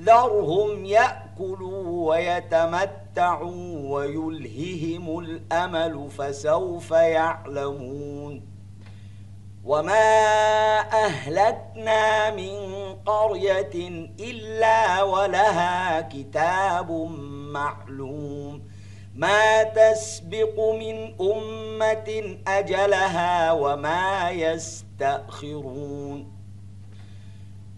ذرهم يأكلوا ويتمتعوا ويلههم الأمل فسوف يعلمون وما أهلكنا من قرية إلا ولها كتاب معلوم ما تسبق من أمة أجلها وما يستأخرون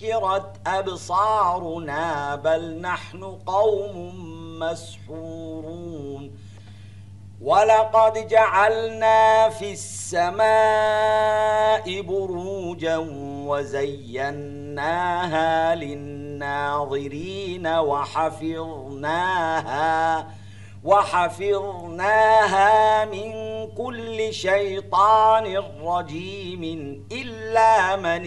سكرت أبصارنا بل نحن قوم مسحورون. ولقد جعلنا في السماء بروجا وزيناها للناظرين وحفظناها وحفظناها من كل شيطان رجيم إلا من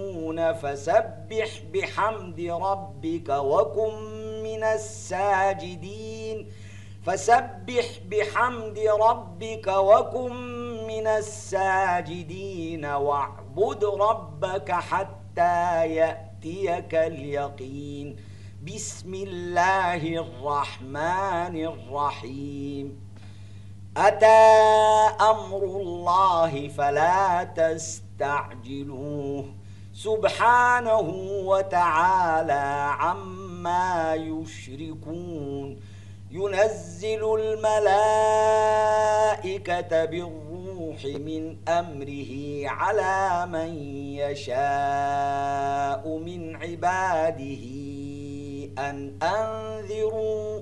فسبح بحمد ربك وكن من الساجدين. فسبح بحمد ربك وكن من الساجدين واعبد ربك حتى يأتيك اليقين. بسم الله الرحمن الرحيم. أتى أمر الله فلا تستعجلوه. سبحانه وتعالى عما يشركون. ينزل الملائكة بالروح من أمره على من يشاء من عباده أن أنذروا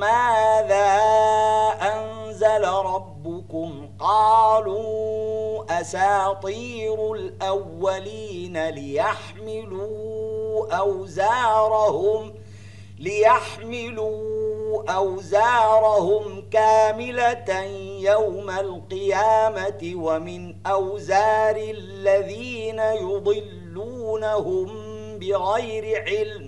ماذا أنزل ربكم؟ قالوا أساطير الأولين ليحملوا أوزارهم ليحملوا أوزارهم كاملة يوم القيامة ومن أوزار الذين يضلونهم بغير علم.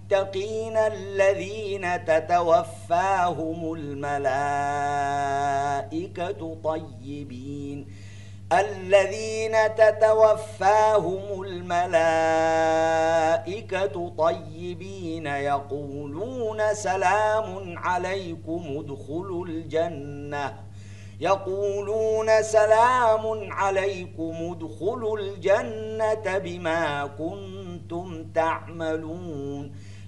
المتقين الذين تتوفاهم الملائكة طيبين. الذين تتوفاهم الملائكة طيبين يقولون سلام عليكم ادخلوا الجنة. يقولون سلام عليكم ادخلوا الجنة بما كنتم تعملون.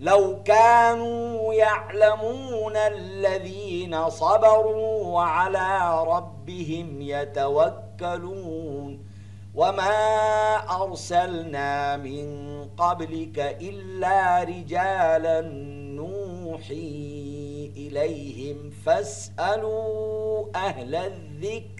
لو كانوا يعلمون الذين صبروا وعلى ربهم يتوكلون وما أرسلنا من قبلك إلا رجالا نوحي إليهم فاسألوا أهل الذكر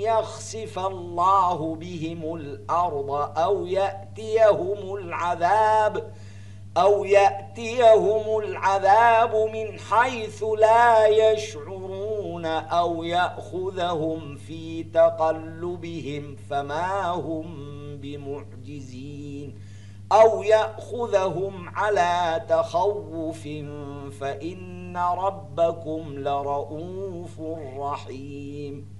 يخسف الله بهم الأرض أو يأتيهم العذاب أو يأتيهم العذاب من حيث لا يشعرون أو يأخذهم في تقلبهم فما هم بمعجزين أو يأخذهم على تخوف فإن ربكم لرؤوف رحيم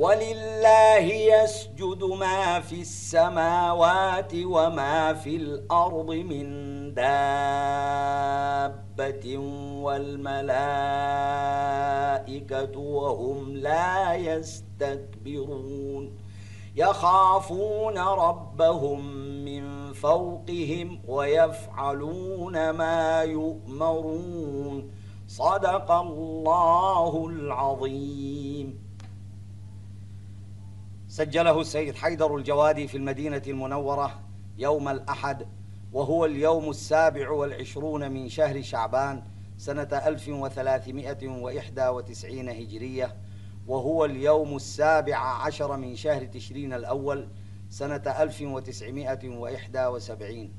ولله يسجد ما في السماوات وما في الأرض من دابة والملائكة وهم لا يستكبرون. يخافون ربهم من فوقهم ويفعلون ما يؤمرون. صدق الله العظيم. سجله السيد حيدر الجوادي في المدينة المنورة يوم الأحد وهو اليوم السابع والعشرون من شهر شعبان سنة 1391 هجرية وهو اليوم السابع عشر من شهر تشرين الأول سنة 1971